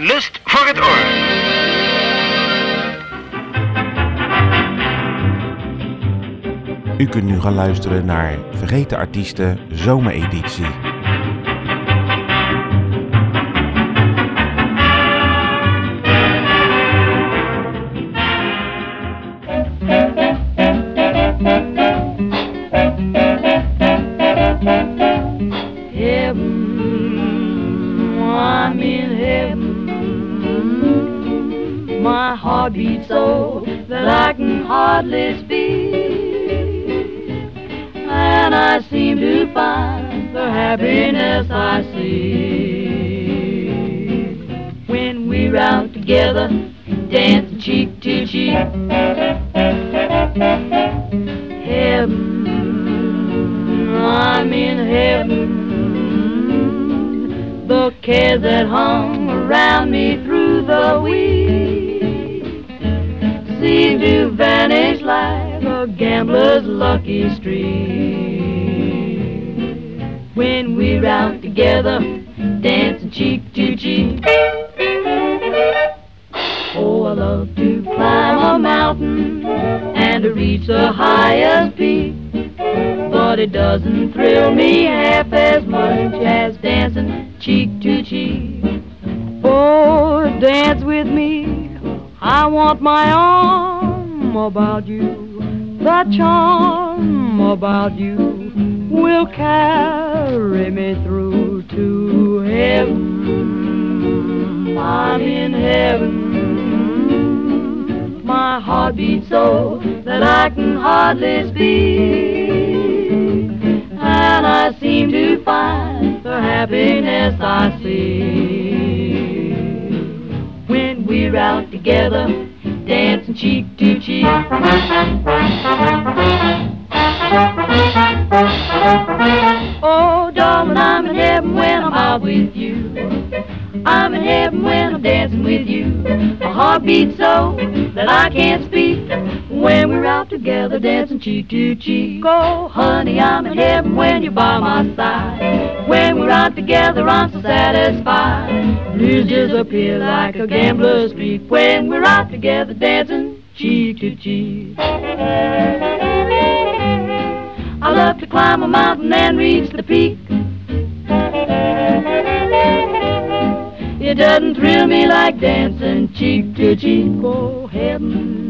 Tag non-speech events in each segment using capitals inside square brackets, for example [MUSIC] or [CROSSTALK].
Lust voor het oor. U kunt nu gaan luisteren naar Vergeten Artiesten Zomereditie. Hardly speak. And I seem to find the happiness I see. Lucky streak. When we're out together, dancing cheek to cheek. Oh, I love to climb a mountain and to reach the highest peak. But it doesn't thrill me half as much as dancing cheek to cheek. Oh, dance with me. I want my arm about you. The charm about you will carry me through to heaven. I'm in heaven. My heart beats so that I can hardly speak. And I seem to find the happiness I see. When we're out together, dancing cheek to cheek. Oh, darling, I'm in heaven when I'm out with you. I'm in heaven when I'm dancing with you. My heart beats so that I can't speak. When we're out together dancing cheek to cheek. Oh, honey, I'm in heaven when you're by my side. When we're out together, I'm so satisfied. Blues disappear like a gambler's streak. When we're out together dancing cheek to cheek. I love to climb a mountain and reach the peak. It doesn't thrill me like dancing cheek to cheek. Oh, heaven,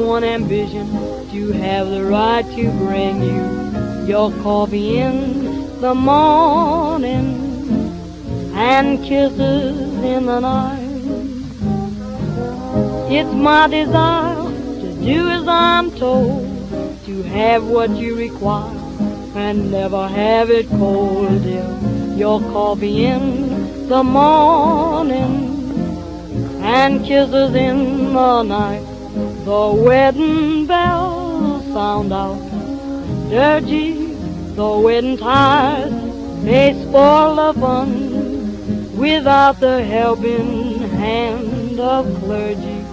One ambition to have the right to bring you your coffee in the morning and kisses in the night. It's my desire to do as I'm told, to have what you require and never have it cold, dear. Your coffee in the morning and kisses in the night. The wedding bells sound out dirty. The wedding ties may spoil the fun without the helping hand of clergy.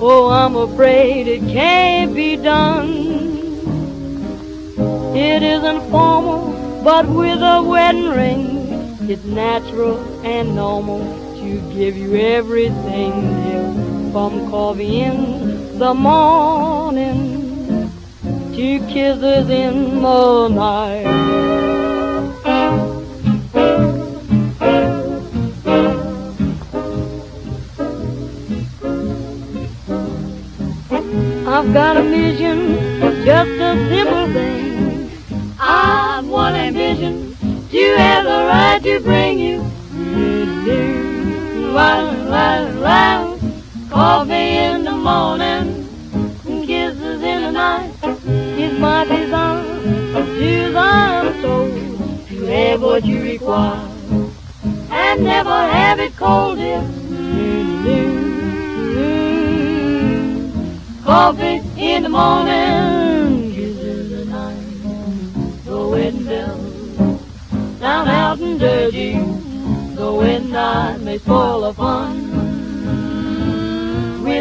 Oh, I'm afraid it can't be done. It isn't formal, but with a wedding ring, it's natural and normal to give you everything, dear, from coffee in the morning two kisses in the night. I've got a vision, just a simple thing. I've one ambition to have the right to bring you round, round, round. Coffee in the morning, kisses in the night. It's my desire, I'm told to have what you require and never have it cold, dear. Coffee in the morning, kisses the night. The wedding bells down out and dirty. The wind night may spoil the fun.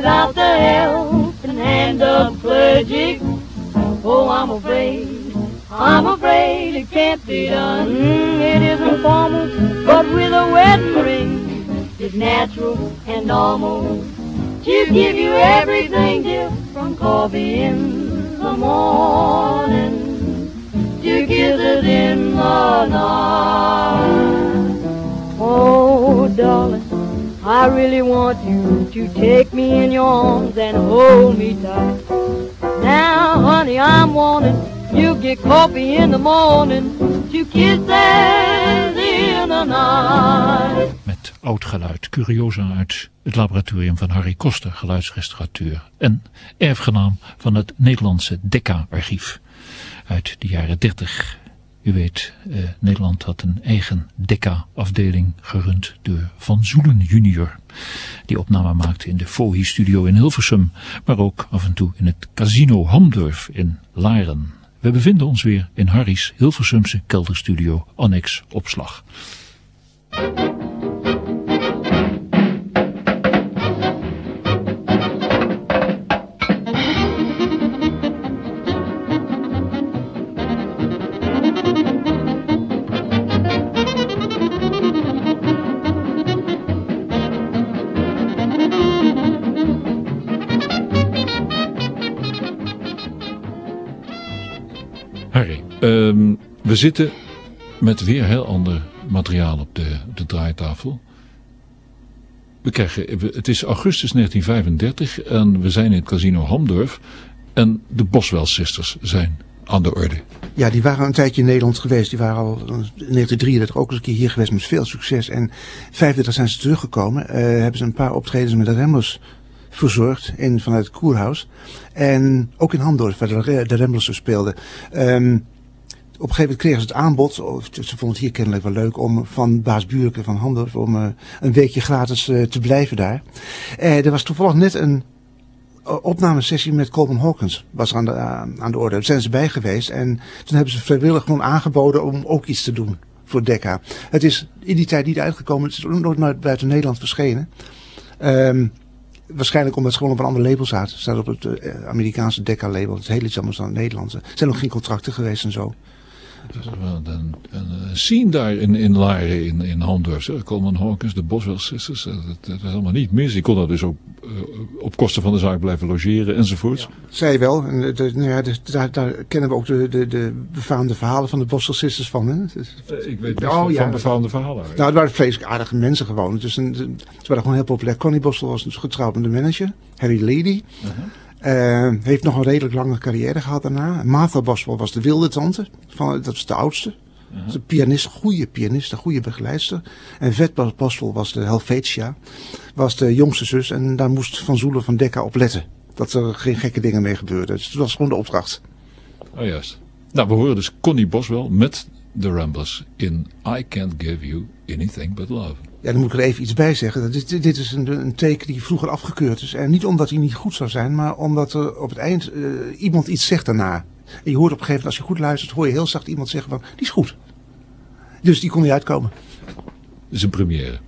Without the helping hand of clergy, oh, I'm afraid, I'm afraid it can't be done. It isn't formal, but with a wedding ring, it's natural and normal to give you everything, dear, from coffee in the morning to kisses in the night. Oh, darling, I really want you to take me in your arms and hold me tight. Now, honey, I'm wanting you get coffee in the morning, to kisses in the night. Met oud geluid, curiosa uit het laboratorium van Harry Koster, geluidsrestaurateur en erfgenaam van het Nederlandse Decca-archief uit de jaren 30. U weet, eh, Nederland had een eigen Decca-afdeling gerund door Van Zoelen junior. Die opname maakte in de Fohi-studio in Hilversum, maar ook af en toe in het Casino Hamdorf in Laren. We bevinden ons weer in Harry's Hilversumse kelderstudio Annex Opslag. We zitten met weer heel ander materiaal op de, de draaitafel. We krijgen, het is augustus 1935 en we zijn in het casino Hamdorf. En de Boswell Sisters zijn aan de orde. Ja, die waren een tijdje in Nederland geweest. Die waren al in 1933 ook eens een keer hier geweest met veel succes. En 35 zijn ze teruggekomen. Eh, hebben ze een paar optredens met de Ramblers verzorgd in, vanuit het Koerhuis. En ook in Hamdorf, waar de, de Ramblers speelden. Ehm, op een gegeven moment kregen ze het aanbod, ze vonden het hier kennelijk wel leuk, om van Baas Buurke van Hamdorf, om eh, een weekje gratis eh, te blijven daar. Eh, er was toevallig net een opnamesessie met Coleman Hawkins was aan de, aan aan de orde. Daar zijn ze bij geweest en toen hebben ze vrijwillig gewoon aangeboden om ook iets te doen voor Decca. Het is in die tijd niet uitgekomen, het is nooit buiten Nederland verschenen. Ehm, waarschijnlijk omdat ze gewoon op een ander label zaten. Ze staat op het Amerikaanse Decca label, het heel iets anders dan het Nederlandse. Er zijn nog geen contracten geweest en zo. Het een, een, een scene daar in, in Laren, in, in. Coleman Hawkins, de Boswell Sisters. eh, Dat, dat was allemaal niet mis. Die kon daar dus ook eh, op kosten van de zaak blijven logeren enzovoorts. Zij wel. En de, de- nou ja, de- daar, daar kennen we ook de, de, de befaamde verhalen van de Boston Sisters van. Hè? Dus- Eh, Ik weet best Oh, ja. van befaamde verhalen. Nou, het waren vreselijk aardige mensen gewoon. Dus een, ze waren gewoon heel populair. Connie Boswell was dus getrouwd met de manager, Harry Lady. Eh, heeft nog een redelijk lange carrière gehad daarna. Martha Boswell was de wilde tante, van, dat is de oudste. Dat is een pianist, goede pianist, een goede begeleidster. En Vet Boswell was de Helvetia, was de jongste zus. En daar moest Van Zoelen van Decca op letten. Dat er geen gekke dingen mee gebeurden. Dus dat was gewoon de opdracht. Oh juist. Nou, we horen dus Connie Boswell met de Ramblers in I Can't Give You Anything But Love. Ja, dan moet ik er even iets bij zeggen. Dit, dit is een, een teken die vroeger afgekeurd is. En niet omdat hij niet goed zou zijn, maar omdat er op het eind eh, iemand iets zegt daarna. En je hoort op een gegeven moment, als je goed luistert, hoor je heel zacht iemand zeggen van, die is goed. Dus die kon niet uitkomen. Dat is een première.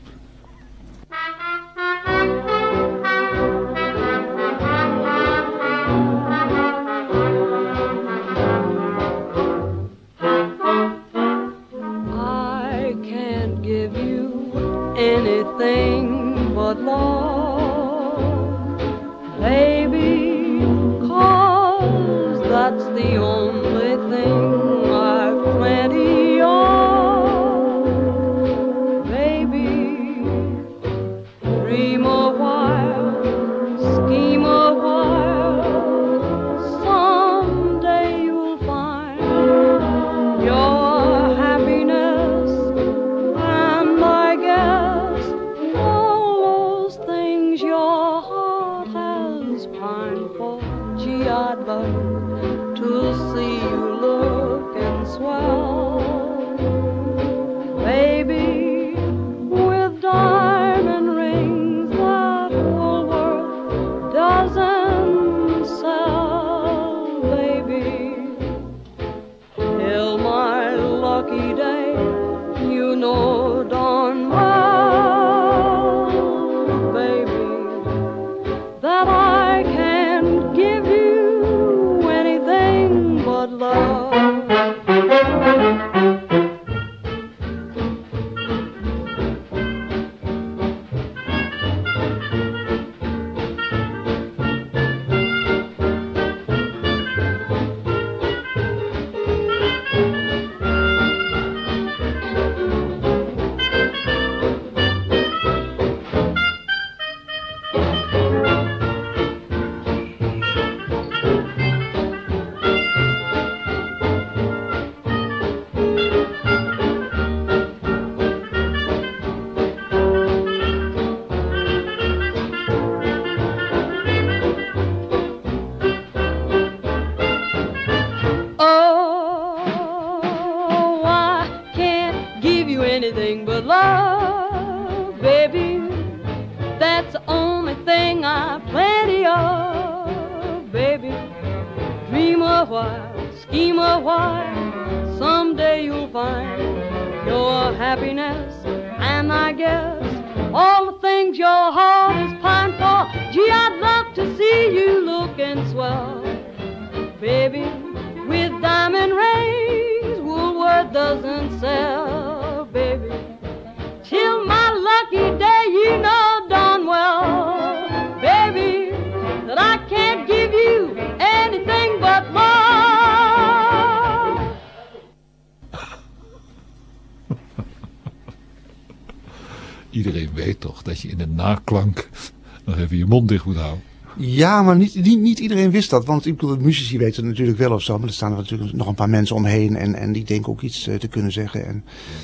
Je mond dicht moet houden. Ja, maar niet, niet, niet iedereen wist dat. Want ik bedoel, de muzici weten het natuurlijk wel of zo. Maar er staan er natuurlijk nog een paar mensen omheen. En, en die denken ook iets eh, te kunnen zeggen. En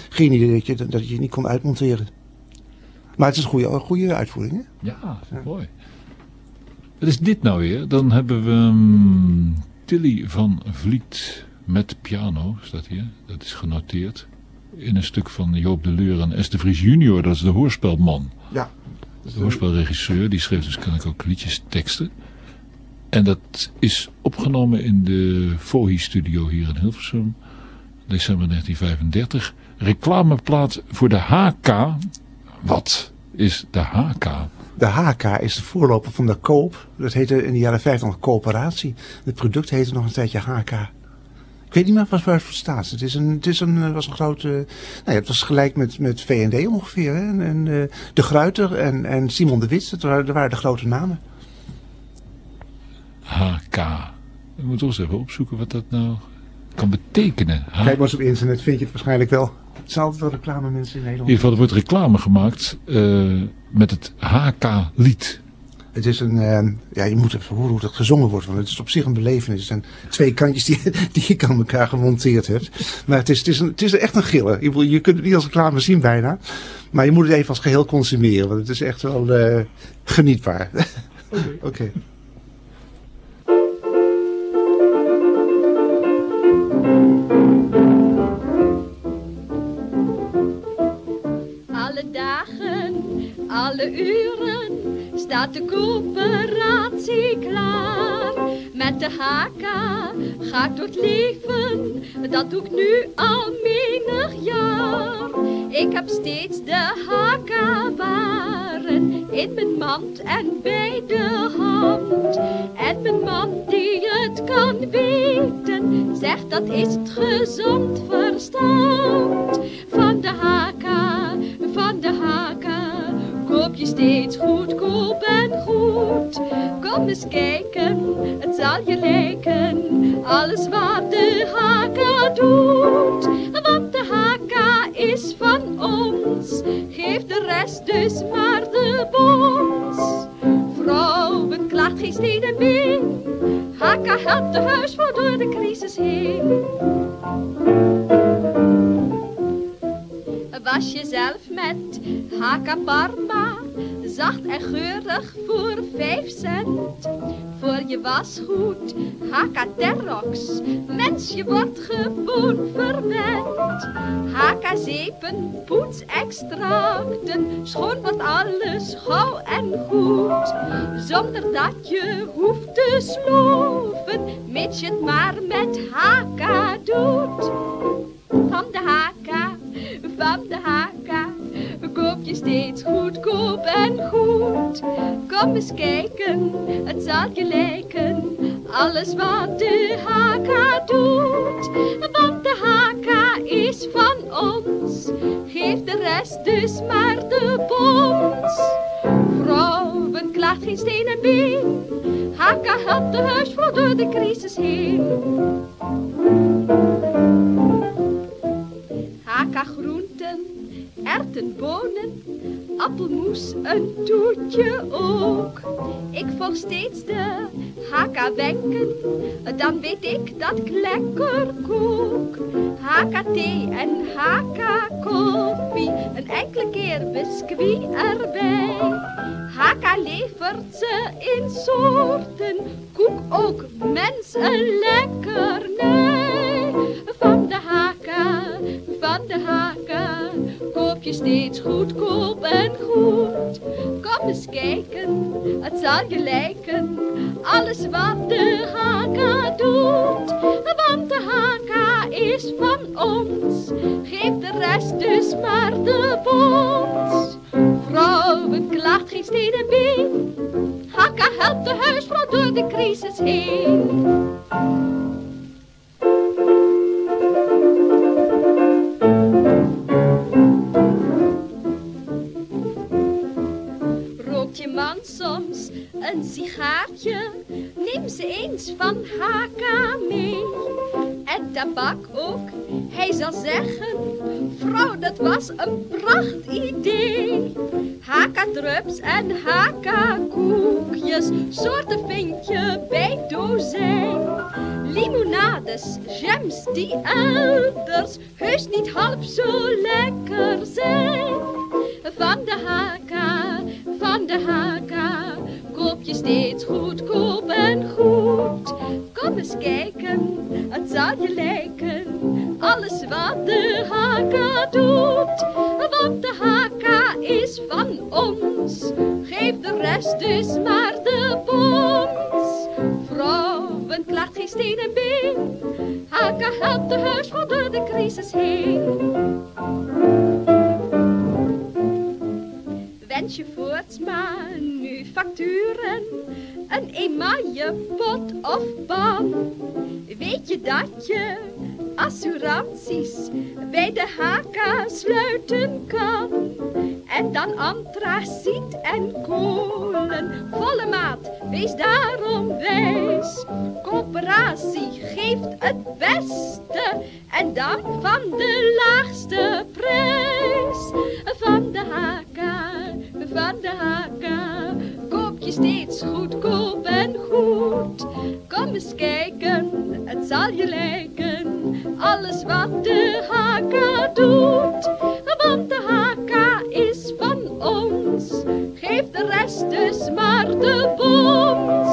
geen idee dat je, dat je niet kon uitmonteren. Maar het is een goede, een goede uitvoering, hè? Ja, mooi. Wat is dit nou weer? Dan hebben we mm, Tilly van Vliet met piano, staat hier. Dat is genoteerd. In een stuk van Joop de Leur en Esther Vries junior. Dat is de hoorspelman. Ja. De hoorspelregisseur. Die schreef dus kan ik ook liedjes teksten. En dat is opgenomen in de Fohi studio hier in Hilversum. December 1935. Reclameplaat voor de HK. Wat is de HK? De HK is de voorloper van de Koop. Dat heette in de jaren 50 nog coöperatie. Het product heette nog een tijdje HK. Ik weet niet meer wat waar het voor staat. Het, is een, het is een, was een grote... Nou ja, het was gelijk met, met V&D ongeveer. Hè? En, en eh, De Gruiter en, en Simon de Wit. Dat waren, dat waren de grote namen. HK. Ik moet toch eens even opzoeken wat dat nou kan betekenen. H- Kijk maar eens op internet, vind je het waarschijnlijk wel. Het zijn altijd wel reclame mensen in in Nederland. ieder geval, er wordt reclame gemaakt eh, met het HK-lied. Het is een, eh, ja, je moet even horen hoe het gezongen wordt, want het is op zich een belevenis. Het zijn twee kantjes die, [LAUGHS] die je aan elkaar gemonteerd hebt. Maar het is, het is, een, het is echt een giller. Je, je kunt het niet als reclame zien bijna. Maar je moet het even als geheel consumeren, want het is echt wel eh, genietbaar. [LAUGHS] Oké. Alle dagen, alle uren staat de coöperatie klaar. Met de HK ga ik door het leven, dat doe ik nu al menig jaar. Ik heb steeds de HK-waren in mijn mand en bij de hand. En mijn man die het kan weten, zegt dat is het gezond verstand. Van de HK, van de HK, koop je steeds en Kom eens kijken, het zal je lijken, alles wat de haka doet. Want de haka is van ons, geef de rest dus maar de bons. Vrouwen klaagt geen steden been, haka helpt de huisvrouw door de crisis heen. Was jezelf met haka parma zacht en geurig voor vijf cent. Voor je wasgoed, Haka Terrox, mens je wordt gewoon verwend. Haka zeepen, poetsextracten, schoon wordt alles gauw en goed. Zonder dat je hoeft te sloven, mits je het maar met Haka doet. Van de Haka, van de Haka koop je steeds goedkoop en goed. Kom eens kijken, het zal je lijken, alles wat de HK doet. Want de HK is van ons, geef de rest dus maar de bons. Vrouwen klaagt geen steen en been, HK helpt de huisvrouw door de crisis heen. Erten, bonen, appelmoes, een toetje ook. Ik volg steeds de HK-wenken, dan weet ik dat ik lekker kook. HK-thee en HK-koffie, een enkele keer biscuit erbij. HK levert ze in soorten, koek ook mensen lekkernij. Van de HK, van de HK je steeds goedkoop en goed. Kom eens kijken, het zal je lijken, alles wat de HK doet. Want de HK is van ons, geef de rest dus maar de bons. Vrouwen klaagt geen steen en been, HK helpt de huisvrouw door de crisis heen. Een sigaartje, neem ze eens van HK mee. En tabak ook, hij zal zeggen, vrouw dat was een pracht idee. HK drups en HK koekjes, soorten vind je bij dozijn. Limonades, gems die elders heus niet half zo lekker zijn. Van de HK, van de koop je steeds goedkoop en goed. Kom eens kijken, het zal je lijken, alles wat de HK doet. Want de HK is van ons, geef de rest dus maar de bons. Vrouwen klaagt geen steen en been, HK helpt de huisvrouw door de crisis heen. Wens je voorts maar facturen, een emaille pot of pan. Weet je dat je assuranties bij de HK sluiten kan? En dan antraciet en kolen, volle maat, wees daarom wijs. Coöperatie geeft het beste en dan van de laagste prijs. Kom eens kijken, het zal je lijken, alles wat de HK doet. Want de HK is van ons, geef de rest dus maar de bons.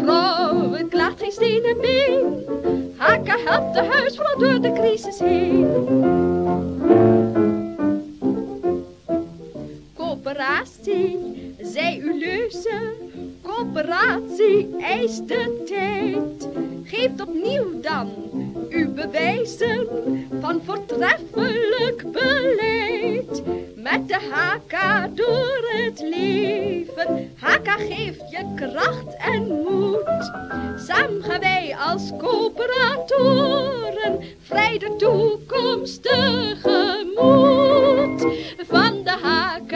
Vrouwen klaagt geen steen en been, HK helpt de huisvrouw door de crisis heen. Coöperatie, zij uw leuze, coöperatie eist de tijd. Geeft opnieuw dan uw bewijzen van voortreffelijk beleid. Met de HK door het leven, HK geeft je kracht en moed. Samen gaan wij als coöperatoren vrij de toekomst tegemoet. Van de HK,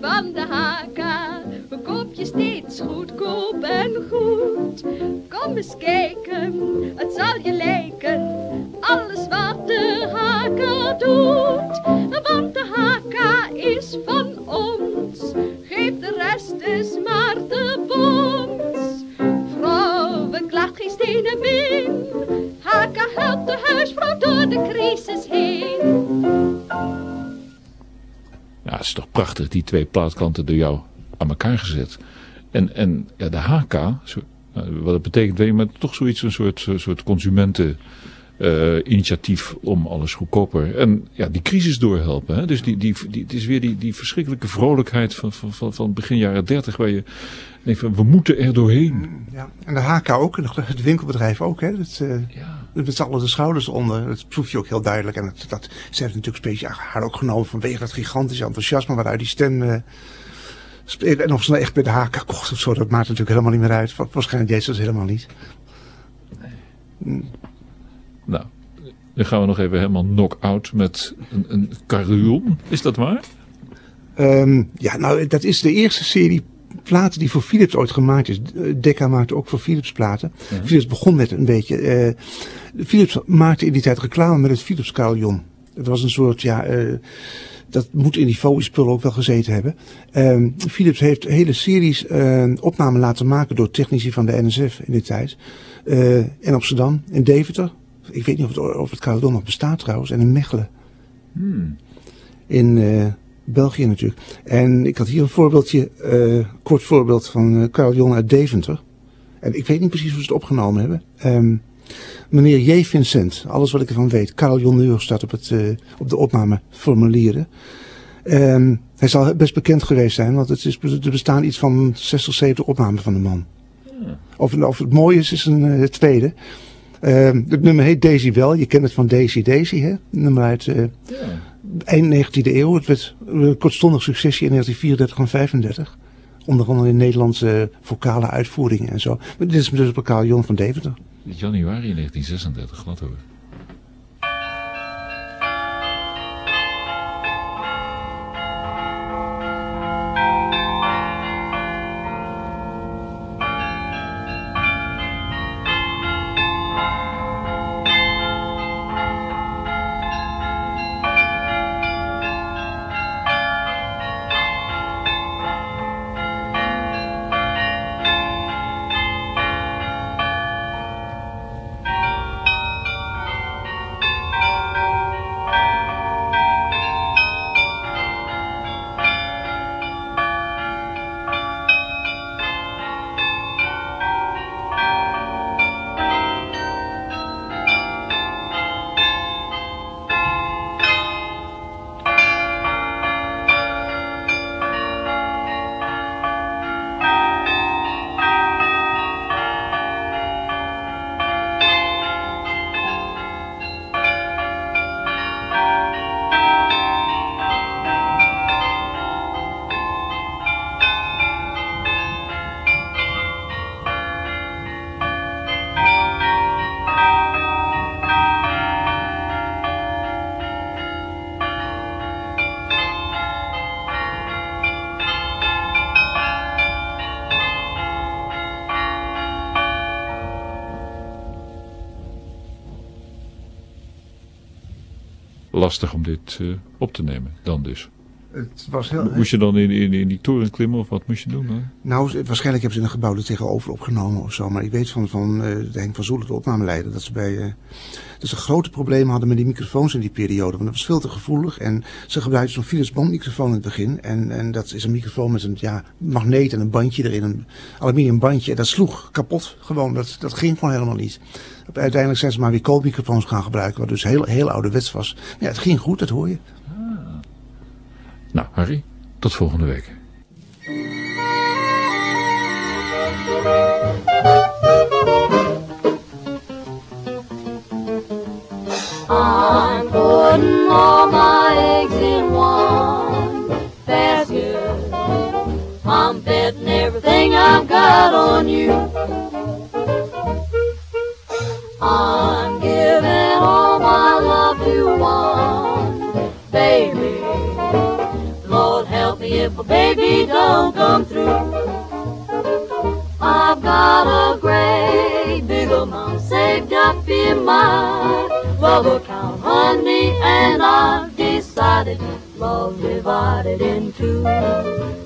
van de HK, koop je steeds goedkoop ben goed. Kom eens kijken, het zal je lijken, alles wat de haka doet. Want de haka is van ons, geef de rest is maar de bons. Vrouwen klaagt geen stenen min, haka helpt de huisvrouw door de crisis heen. Ja, is toch prachtig, die twee plaatkanten door jou aan elkaar gezet. En, en ja, de HK, zo, nou, wat het betekent, weet je, maar toch zoiets, een soort, soort consumenten. eh, initiatief om alles goedkoper. En ja, die crisis doorhelpen. Hè? Dus die, die, die, het is weer die, die verschrikkelijke vrolijkheid van, van, van, van begin jaren dertig. Waar je denkt van, we moeten er doorheen. Ja. En de HK ook, en het winkelbedrijf ook. Hè. Dat, eh, Ja. met z'n allen de schouders onder. Dat proef je ook heel duidelijk. En dat, dat, ze heeft natuurlijk speciaal haar ook genomen vanwege dat gigantische enthousiasme waaruit die stem... eh, en of ze nou echt bij de HK kocht of zo, dat maakt natuurlijk helemaal niet meer uit. Wa- Waarschijnlijk deed ze dat helemaal niet. Nou, dan gaan we nog even helemaal knock-out met een, een carillon. Is dat waar? Ehm, ja, nou, dat is de eerste serie platen die voor Philips ooit gemaakt is. Eh, Decca maakte ook voor Philips platen. Philips begon met een beetje... eh, Philips maakte in die tijd reclame met het Philips carillon. Het was een soort, ja... eh, dat moet in die foliespullen ook wel gezeten hebben. Ehm, Philips heeft hele series eh, opnamen laten maken door technici van de NSF in die tijd. Eh, in Amsterdam, in Deventer. Ik weet niet of het, of het nog bestaat trouwens. En in Mechelen in eh, België natuurlijk. En ik had hier een voorbeeldje, eh kort voorbeeld van eh carillon uit Deventer. En ik weet niet precies hoe ze het opgenomen hebben. Ehm, meneer J. Vincent, alles wat ik ervan weet. Carillonneur staat op, het, eh, op de opnameformulieren. Ehm, hij zal best bekend geweest zijn, want het is, er bestaan iets van 60, 70 opnamen van de man. Of, of het mooie is, is een eh, tweede. Ehm, het nummer heet Daisy wel. Je kent het van Daisy Daisy, hè? Nummer uit eh, eind 19e eeuw. Het werd een kortstondig succesje in 1934 en 35. Onder andere in Nederlandse vocale uitvoeringen en zo. Maar dit is dus op elkaar Jon van Deventer. Januari 1936, glad hoor. Om dit eh, op te nemen, dan dus. Het was heel... Moest je dan in, in, in die toren klimmen of wat moest je doen? Dan? Nou, waarschijnlijk hebben ze in een gebouw er tegenover opgenomen of zo. Maar ik weet van, van eh, de Henk van Zoelen, de opnameleider, dat ze bij... dat ze grote problemen hadden met die microfoons in die periode. Want dat was veel te gevoelig. En ze gebruikten zo'n Philips bandmicrofoon in het begin. En, en dat is een microfoon met een ja, magneet en een bandje erin. Een aluminium bandje. En dat sloeg kapot gewoon. Dat, dat ging gewoon helemaal niet. Uiteindelijk zijn ze maar weer koolmicrofoons gaan gebruiken. Wat dus heel, heel ouderwets was. Maar ja, het ging goed, dat hoor je. Nou, Harry, tot volgende week. I'm putting all my eggs in one basket. I'm betting everything I've got on you. I'm if a baby don't come through. I've got a great big amount saved up in my love account, honey, and I've decided love divided in two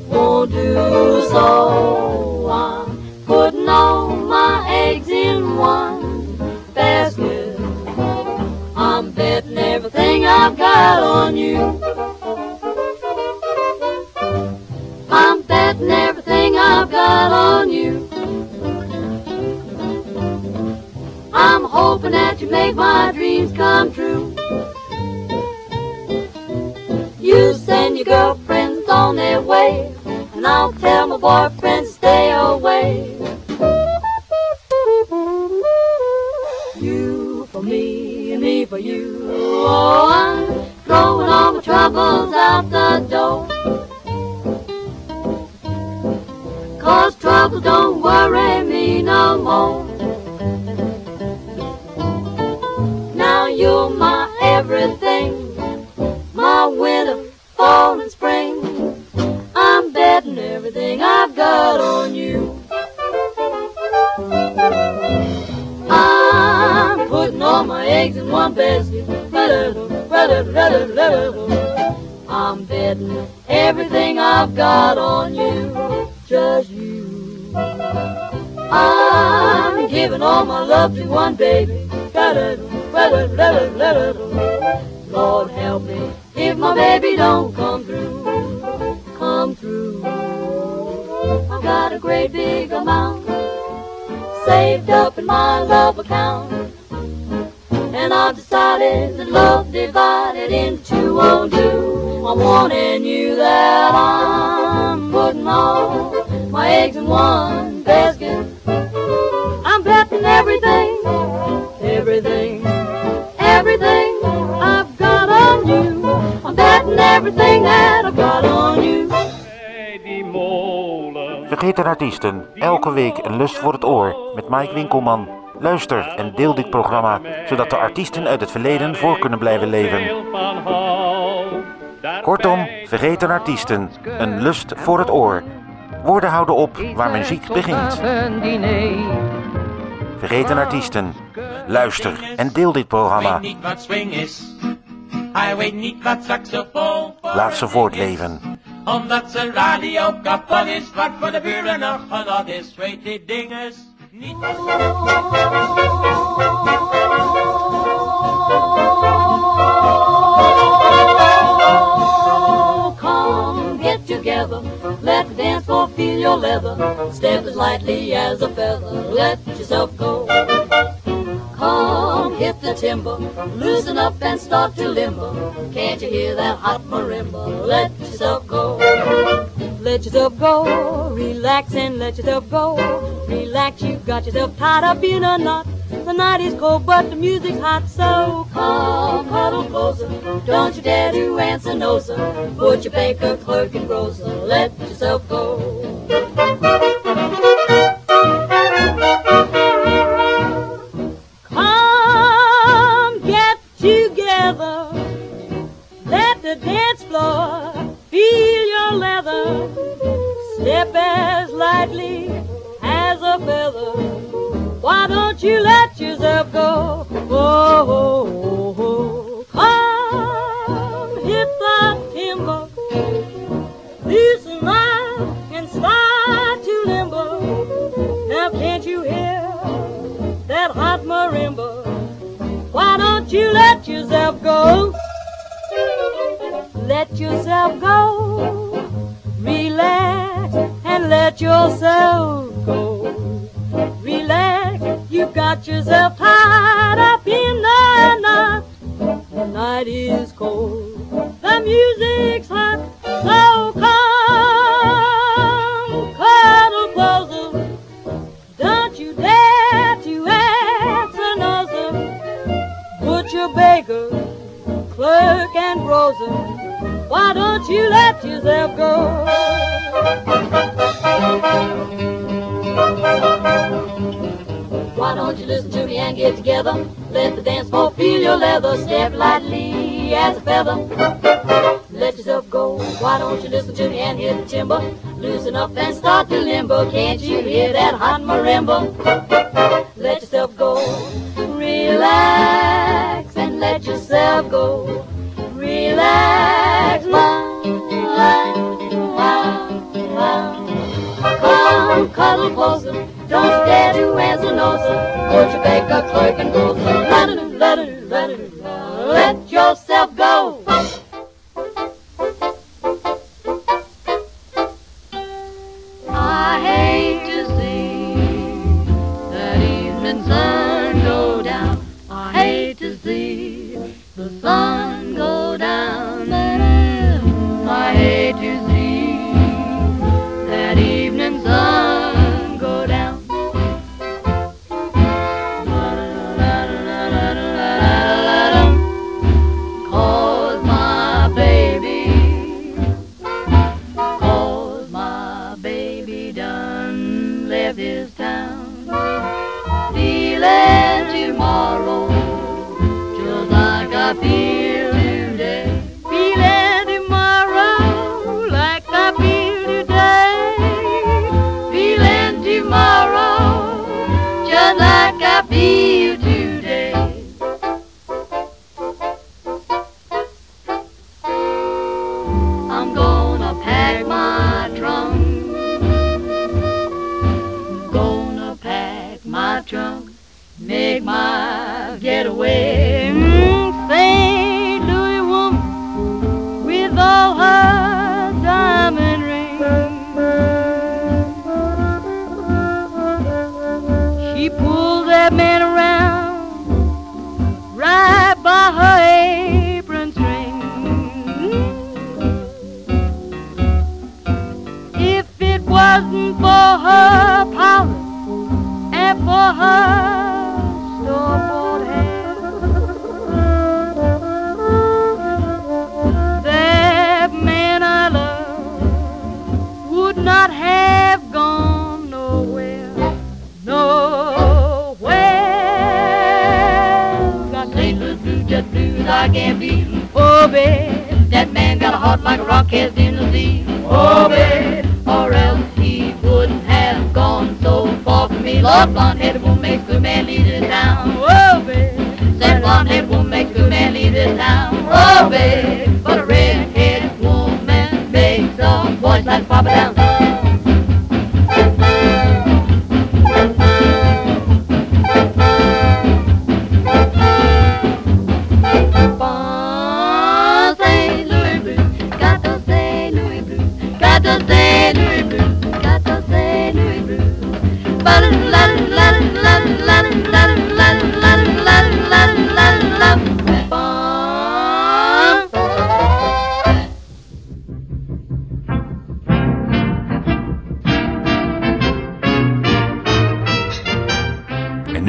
won't do so. I'm putting all my eggs in one basket. I'm betting everything I've got on you. I'm everything I've got on you. I'm hoping that you make my dreams come true. You send your girlfriends on their way, and I'll tell my boyfriend stay away. You for me, and me for you. Oh, I'm throwing all my troubles out the door. Don't worry me no more. Now you're my everything, my winter, fall, and spring. I'm betting everything I've got on you. I'm putting all my eggs in one basket. I'm betting everything I've got on you, just giving all my love to one baby. Lord help me if my baby don't come through, come through. I've got a great big amount saved up in my love account. And I've decided that love divided into won't do. I'm warning you that I'm putting all my eggs in one basket. Betting everything, everything, everything I've got on you. I'm betting everything that I've got on you. Vergeten artiesten, elke week een lust voor het oor met Mike Winkelman. Luister en deel dit programma, zodat de artiesten uit het verleden voor kunnen blijven leven. Kortom, vergeten artiesten, een lust voor het oor. Woorden houden op waar muziek begint. Vergeten artiesten, luister en deel dit programma. niet wat swing is. Hij weet niet wat saxofoon Laat ze voortleven. Omdat zijn radio kapot is, wat voor de buren nog genot is. Weet die dinges niet Come get together, feel your leather. Step as lightly as a feather, let yourself go. Come hit the timber, loosen up and start to limber. Can't you hear that hot marimba? Let yourself go. Let yourself go, relax and let yourself go. Relax, you've got yourself tied up in a knot. The night is cold, but the music's hot, so come huddle closer. Don't you dare to answer no, sir. Put your banker, clerk, and grocer. Let yourself go. Come get together. Let the dance floor feel your leather. Step as lightly as a feather. Why don't you let yourself go? Oh, oh, oh, oh. come hit the timber. Loosen up and start to limber. Now can't you hear that hot marimba? Why don't you let yourself go? Let yourself go. Relax and let yourself go. Relax, you've got yourself tied up in the knot. The night is cold, the music's hot, so come cuddle closer. Don't you dare to no, sir. Butcher, baker, clerk, and grocer. Why don't you let yourself go? Why don't you listen to me and get together? Let the dance floor feel your leather. Step lightly as a feather. Let yourself go. Why don't you listen to me and hit the timber? Loosen up and start to limber. Can't you hear that hot marimba? Let yourself go. Relax and let yourself go. Relax. Wow, wow, wow, wow. Come cuddle closer. Don't Go to bake a clerk and go. Let yourself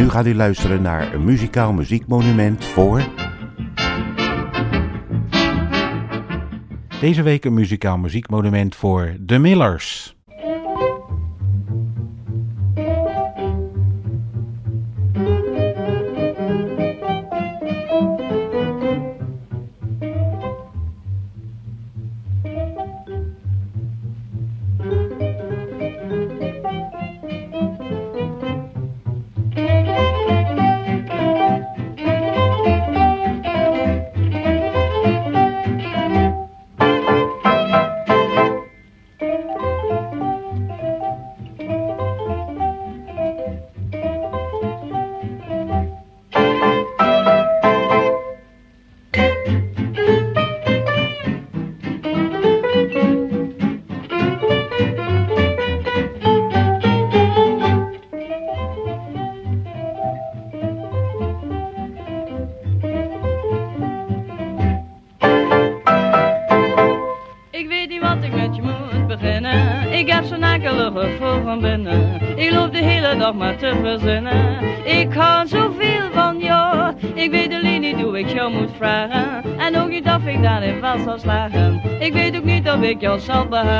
ga gaat u luisteren naar een muzikaal muziekmonument voor... Deze week een muzikaal muziekmonument voor The Millers. the.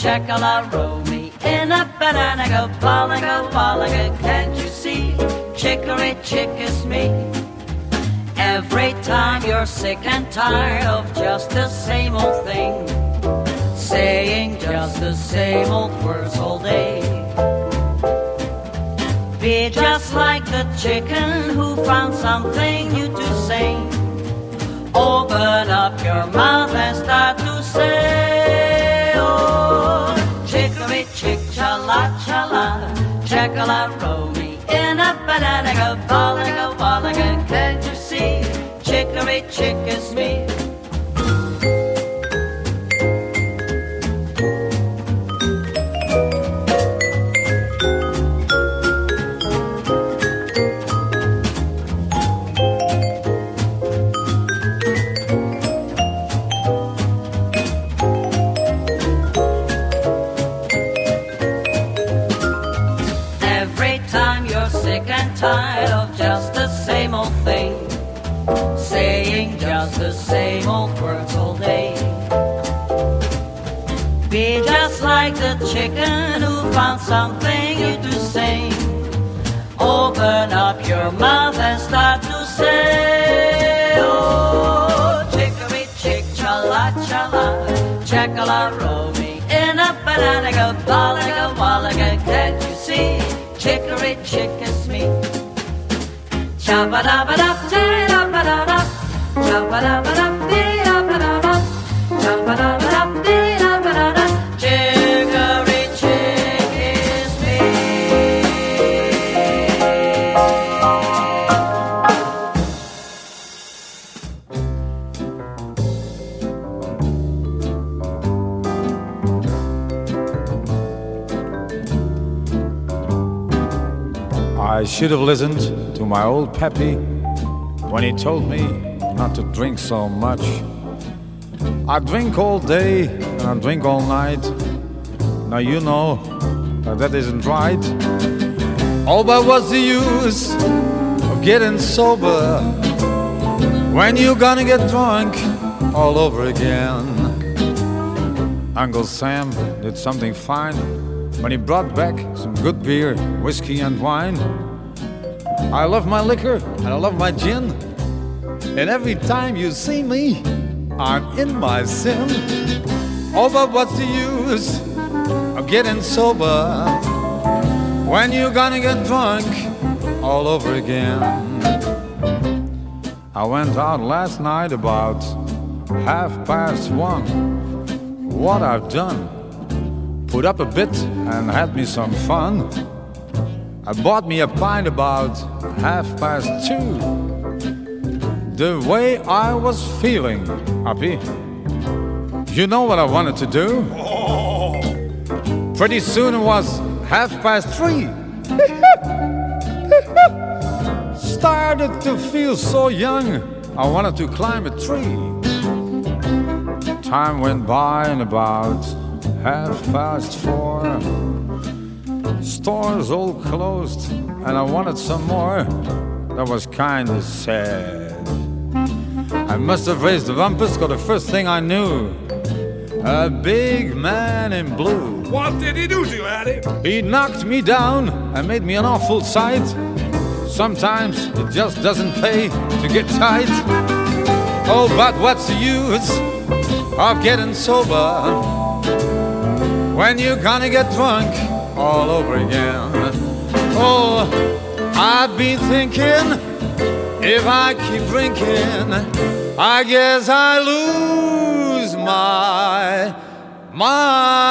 Chacala roll me in a banana go ballaga wallaga, can't you see? Chicory chick is me. Every time you're sick and tired of just the same old thing saying just the same old words all day. Be just like the chicken who found something new to say. Open up your mouth and start to say, oh, chicory chick chala chala, chacala roll me in a banana go ballaga wallaga, can't you see? Chicory chick is me. Chicken who found something new to say. Open up your mouth and start to say, oh, chicory chick, chala chala, chacala roll me in a banana go ballaga wallaga, can't you see? Chicory chick is me. Shabba dabba dab, dabba dabba, should have listened to my old Peppy when he told me not to drink so much. I drink all day and I drink all night. Now you know that that isn't right. Oh, but what's the use of getting sober when you're gonna get drunk all over again? Uncle Sam did something fine when he brought back some good beer, whiskey, and wine. I love my liquor and I love my gin. And every time you see me, I'm in my sin. Oh, but what's the use of getting sober when you're gonna get drunk all over again? I went out last night about half past one. What I've done, put up a bit and had me some fun. I bought me a pint about half past two. The way I was feeling, Uppy, you know what I wanted to do? Pretty soon it was half past three. [LAUGHS] Started to feel so young, I wanted to climb a tree. Time went by and about half past four. Stores all closed, and I wanted some more. That was kinda sad. I must have raised the rumpus, cause the first thing I knew, a big man in blue. What did he do to you, Addy? He knocked me down and made me an awful sight. Sometimes it just doesn't pay to get tight. Oh, but what's the use of getting sober when you're gonna get drunk all over again? Oh, I've been thinking if I keep drinking, I guess I lose my mind.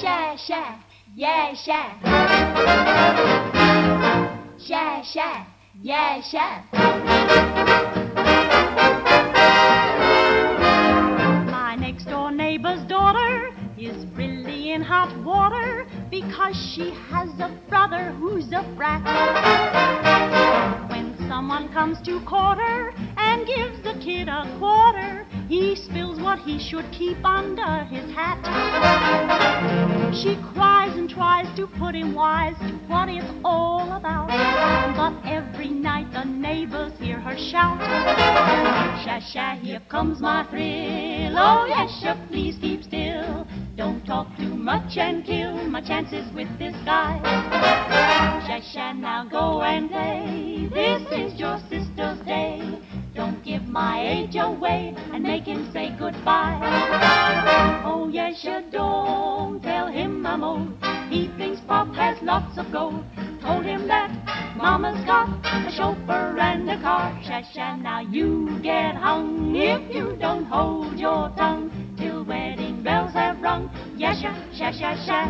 Sha sha, yeah sha. Sha sha, yeah sha. My next door neighbor's daughter is really in hot water because she has a brother who's a brat. When someone comes to quarter and gives the kid a quarter, he spills what he should keep under his hat. She cries and tries to put him wise to what it's all about. But every night the neighbors hear her shout. Sha sha, here comes my thrill. Oh yes, sha, please keep still. Don't talk too much and kill my chances with this guy. Sha sha, now go and play. This is your sister's day. Don't give my age away and make him say goodbye. Oh yes, you don't tell him I'm old. He thinks Pop has lots of gold. Told him that Mama's got a chauffeur and a car. Sha sha, now you get hung if you don't hold your tongue till wedding bells have rung. Yes, Yeah, sha sha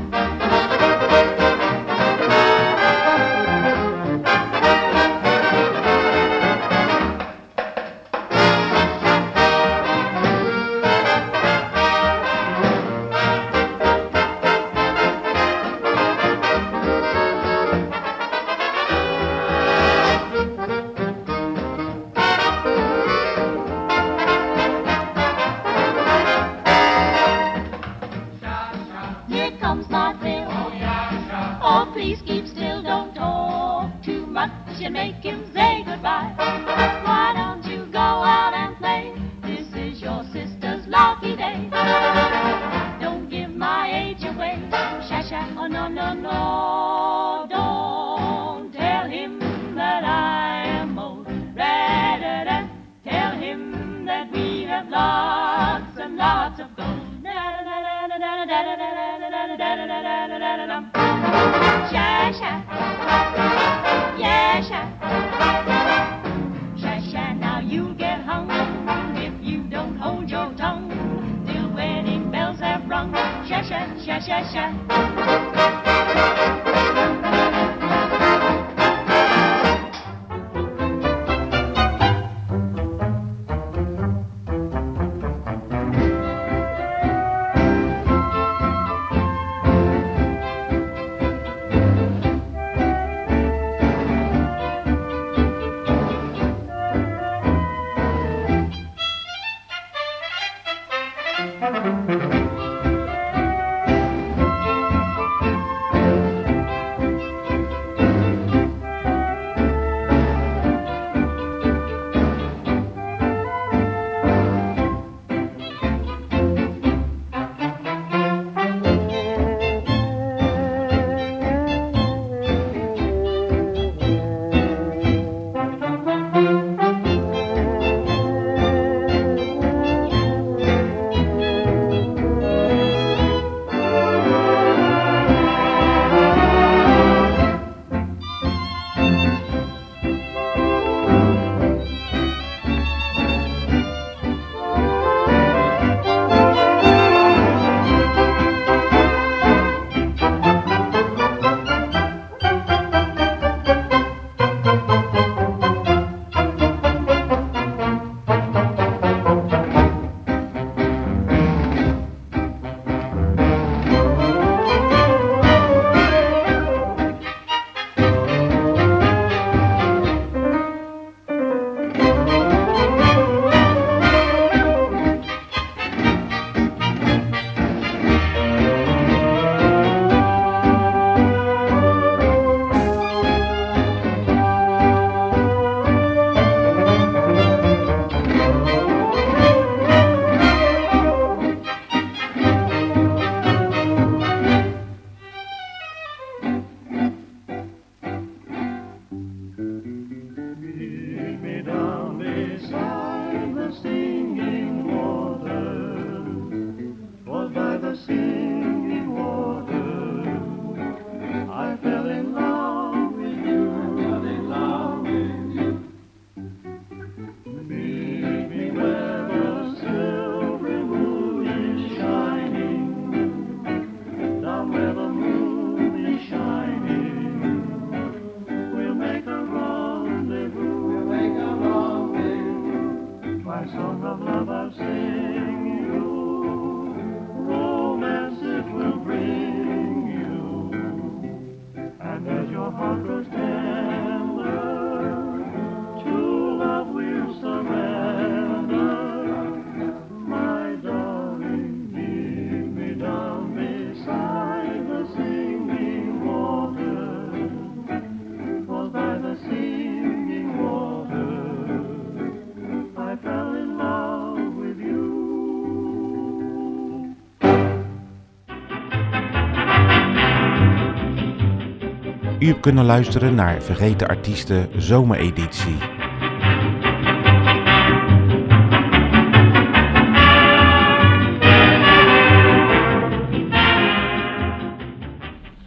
U hebt kunnen luisteren naar Vergeten Artiesten Zomereditie.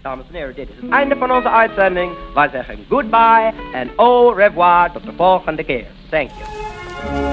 Dames en heren, dit is het einde van onze uitzending. Wij zeggen goodbye en au revoir tot de volgende keer. Thank you.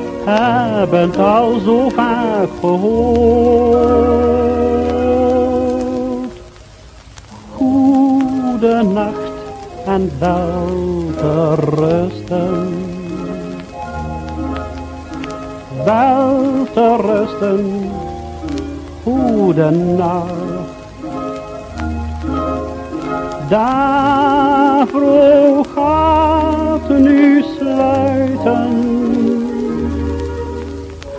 hebben het al zo vaak gehoord. Goede nacht en wel te rusten. Wel te rusten, goede nacht. Daarvoor gaat nu sluiten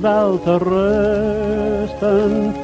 d'altres resten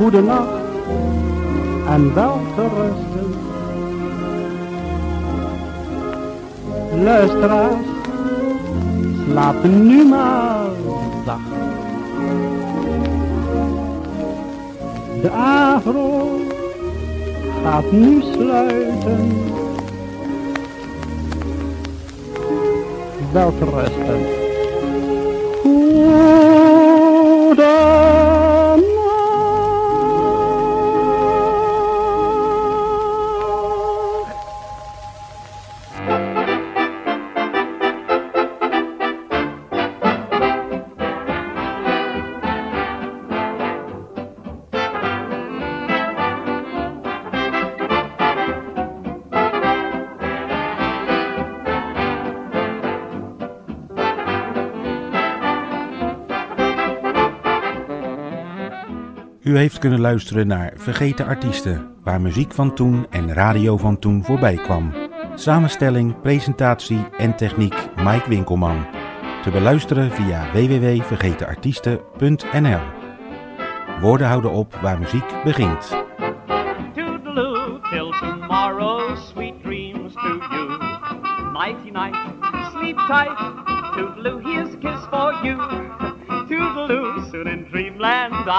Goede nacht en wel te rusten. Luisteraars, slaap nu maar zacht. De afro gaat nu sluiten. Wel te rusten. U heeft kunnen luisteren naar Vergeten Artiesten, waar muziek van toen en radio van toen voorbij kwam. Samenstelling, presentatie en techniek Mike Winkelman. Te beluisteren via www.vergetenartiesten.nl. Woorden houden op waar muziek begint. Till tomorrow, sweet dreams to you. Night, sleep tight.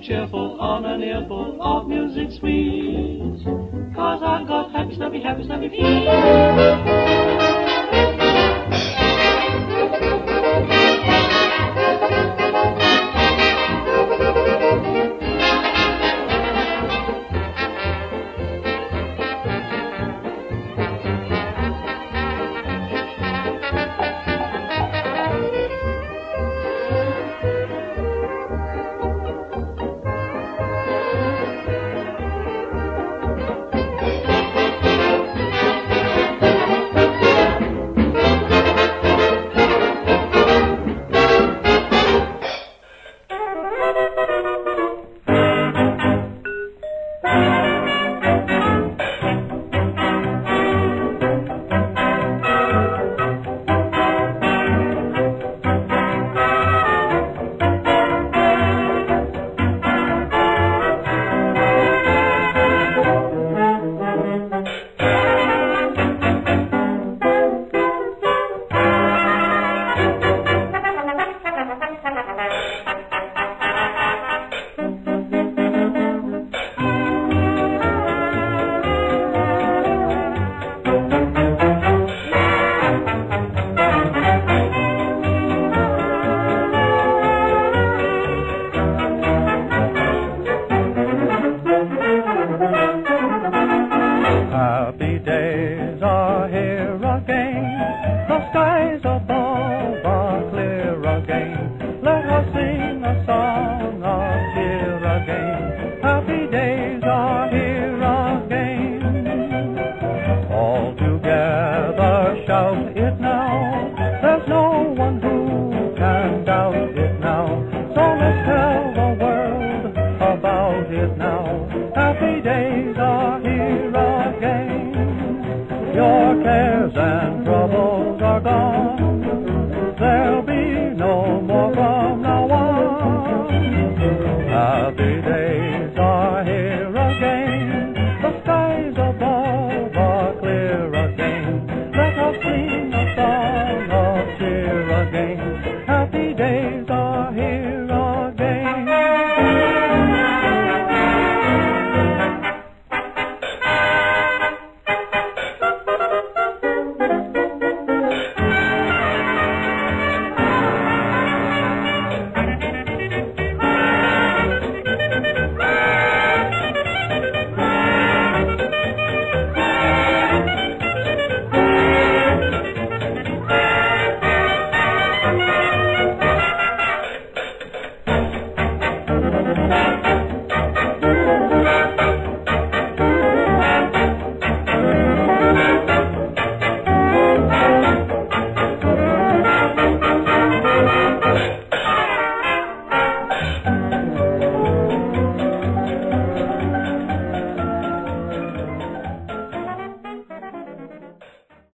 I cheerful on an earful of music sweet. Cause I've got happy, snappy, happy, snappy feet.